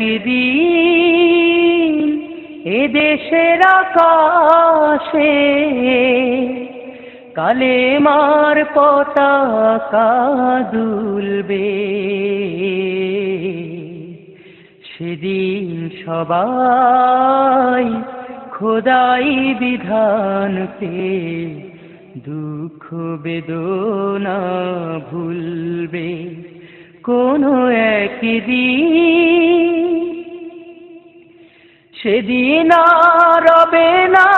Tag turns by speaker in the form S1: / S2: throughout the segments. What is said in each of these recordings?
S1: একদিন এদেশের আকাশে কালে মার পতাকা দুলবে। সেদিন সবাই খোদাই বিধান পে দুঃখ বেদনা ভুলবে। কোনো একদিন সেদিন রবে না।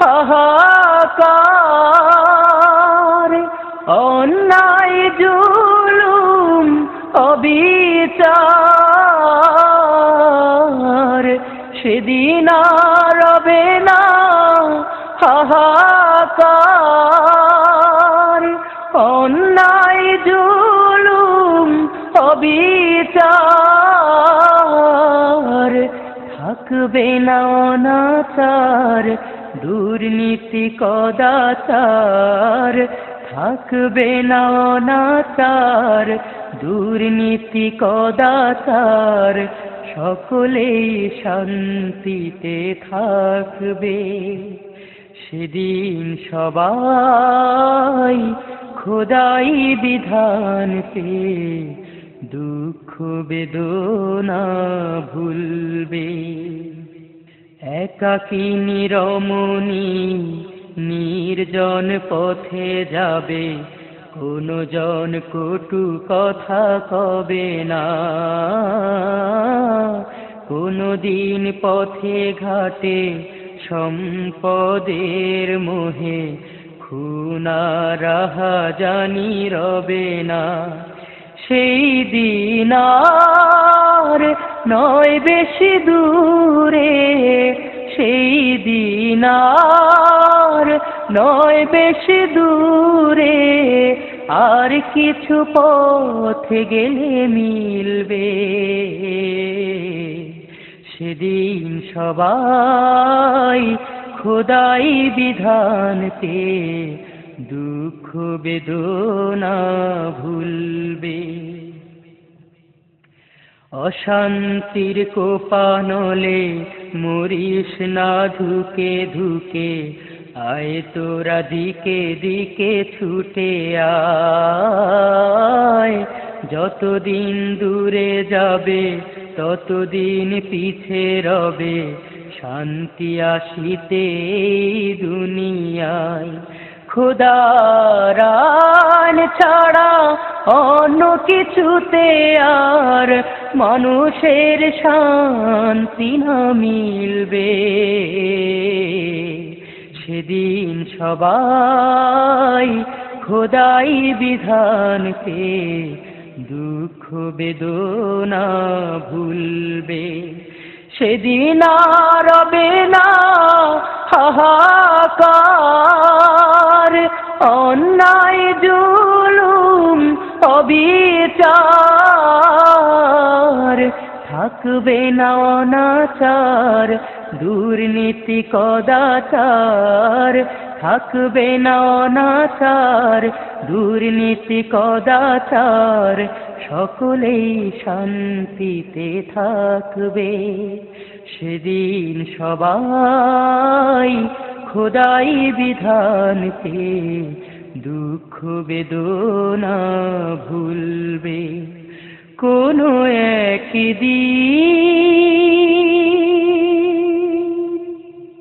S1: হাহাকার অন্যায় জুলুম অবিচার। সেদিন রবে না। হাহাকার অন্যায় জুলুম অবিচার। থাকবে না অনাচার, দুর্নীতি কদাচার। থাকবে না অনাচার, দুর্নীতি কদাচার। সকলেই শান্তিতে থাকবে। সেদিন সবাই খোদাই বিধান পে দুঃখ বেদনা ভুলবে। একাকী নিরমণি নির্জন পথে যাবে কোনো জন কটু কথা কবে না। কোনো দিন পথে ঘাটে সম্পদের মোহে খুনা রাহা জানি রবে না। সেই দিন নয় বেশি দূরে সেই দিন আর। নয় বেশি দূরে আর কিছু পথ গেলে মিলবে। সেদিন সবাই খোদাই বিধান পে দুঃখ বেদনা ভুলবে। অশান্তির কোপানলে মরিস না ধুকে ধুকে, আয় তোরা দিকে দিকে ছুটে আয়। যতদিন দূরে যাবে, ততদিন পিছে রবে, শান্তি আসিতে দুনিয়ায়। খোদারান ছাড়া অন্য কিছুতে আর মানুষের শান্তি না মিলবে। সেদিন সবাই খোদাই বিধান পে দুঃখ বেদনা ভুলবে। সেদিন আর না হাহাকার অন্যায় জুলুম, অবিচার। থাকবে না অনাচার, দুর্নীতি কদাচার। থাকবে না অনাচার, দুর্নীতি কদাচার। সকলেই শান্তিতে থাকবে। সেদিন সবাই খোদাই বিধান পে দুঃখ বেদনা ভুলবে। কোনো একদিন